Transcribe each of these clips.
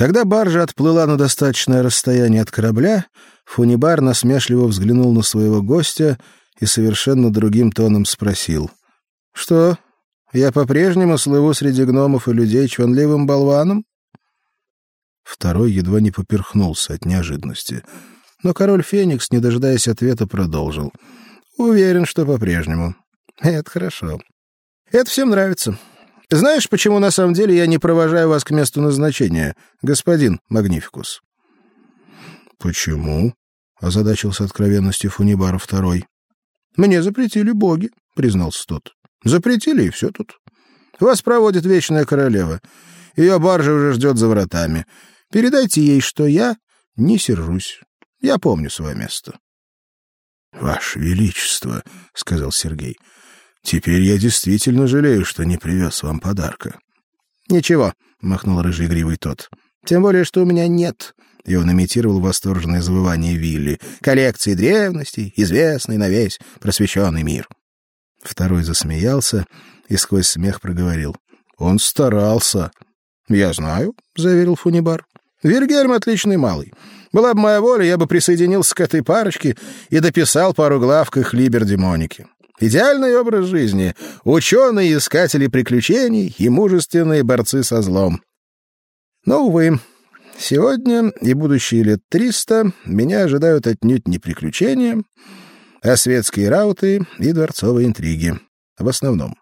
Когда баржа отплыла на достаточное расстояние от корабля, Фунибар насмешливо взглянул на своего гостя и совершенно другим тоном спросил. — Что, я по-прежнему слыву среди гномов и людей чванливым болваном? Второй едва не поперхнулся от неожиданности. Но король Феникс, не дожидаясь ответа, продолжил. — Уверен, что по-прежнему. — Это хорошо. Это всем нравится. Знаешь, почему на самом деле я не провожаю вас к месту назначения, господин Магнификус? Почему? озадачился откровенностью Фунибара второй. Мне запретили боги, признался тот. Запретили и все тут. Вас проводит вечная королева. Ее баржа уже ждет за вратами. Передайте ей, что я не сержусь. Я помню свое место. Ваше величество, сказал Сергей. Теперь я действительно жалею, что не привез вам подарка. Ничего, махнул рыжий гривый тот. Тем более, что у меня нет. И он имитировал восторженное завывание Вилли. Коллекции древностей, известной на весь просвещенный мир. Второй засмеялся и сквозь смех проговорил: "Он старался". "Я знаю", заверил Фунибар. "Вильгельм отличный малый. Была бы моя воля, я бы присоединился к этой парочке и дописал пару глав к их либердемонике. Идеальный образ жизни. Ученые, искатели приключений и мужественные борцы со злом. Но, увы, сегодня и будущие лет триста меня ожидают отнюдь не приключения, а светские рауты и дворцовые интриги. В основном.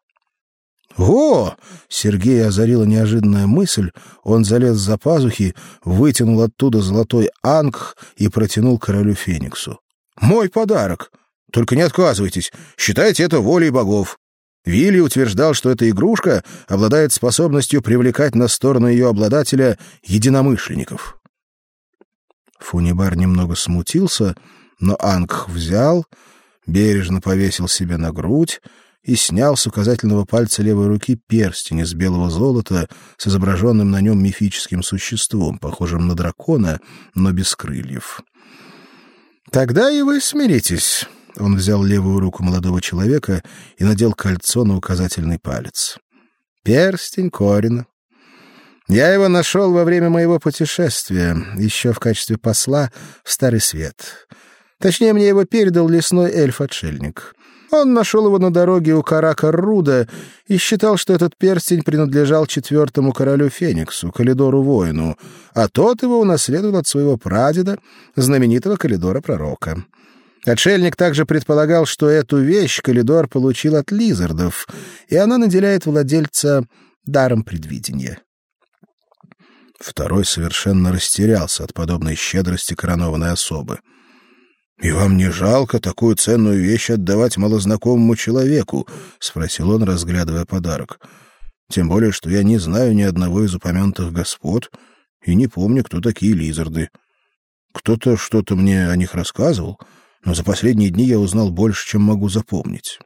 «О!» — Сергея озарила неожиданная мысль. Он залез за пазухи, вытянул оттуда золотой ангх и протянул королю Фениксу. «Мой подарок! Только не отказывайтесь. Считайте это волей богов. Вилли утверждал, что эта игрушка обладает способностью привлекать на сторону ее обладателя единомышленников. Фунибар немного смутился, но Ангх взял, бережно повесил себе на грудь и снял с указательного пальца левой руки перстень из белого золота с изображенным на нем мифическим существом, похожим на дракона, но без крыльев. «Тогда и вы смиритесь». Он взял левую руку молодого человека и надел кольцо на указательный палец. Перстень Корина. Я его нашел во время моего путешествия, еще в качестве посла в Старый Свет. Точнее, мне его передал лесной эльф-отшельник. Он нашел его на дороге у Карака-Руда и считал, что этот перстень принадлежал четвертому королю Фениксу, Калидору-воину, а тот его унаследовал от своего прадеда, знаменитого Калидора-пророка. Отшельник также предполагал, что эту вещь Калидор получил от лизардов, и она наделяет владельца даром предвидения. Второй совершенно растерялся от подобной щедрости коронованной особы. «И вам не жалко такую ценную вещь отдавать малознакомому человеку?» — спросил он, разглядывая подарок. «Тем более, что я не знаю ни одного из упомянутых господ и не помню, кто такие лизарды. Кто-то что-то мне о них рассказывал, но за последние дни я узнал больше, чем могу запомнить.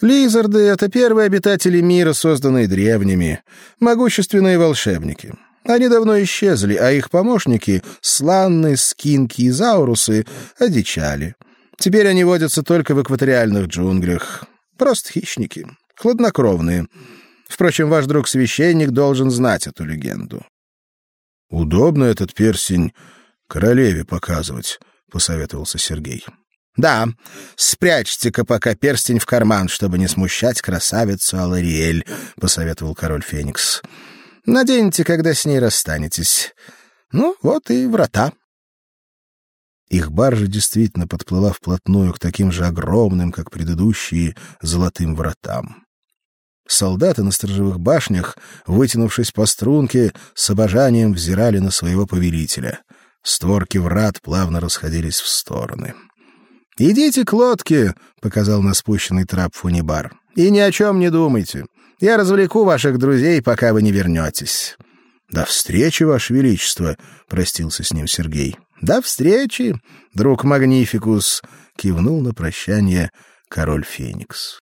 Лизарды — это первые обитатели мира, созданные древними, могущественные волшебники. Они давно исчезли, а их помощники, сланны, скинки и заурусы, одичали. Теперь они водятся только в экваториальных джунглях. Просто хищники, хладнокровные. Впрочем, ваш друг-священник должен знать эту легенду. Удобно этот перстень королеве показывать, — посоветовался Сергей. «Да, спрячьте-ка пока перстень в карман, чтобы не смущать красавицу Алариэль», — посоветовал король Феникс. «Наденьте, когда с ней расстанетесь. Ну, вот и врата». Их баржа действительно подплыла вплотную к таким же огромным, как предыдущие, золотым вратам. Солдаты на сторожевых башнях, вытянувшись по струнке, с обожанием взирали на своего повелителя. Створки врат плавно расходились в стороны. «Идите к лодке», — показал на спущенный трап Фунибар. «И ни о чем не думайте. Я развлеку ваших друзей, пока вы не вернетесь». «До встречи, Ваше Величество», — простился с ним Сергей. «До встречи, друг Магнификус», — кивнул на прощание король Феникс.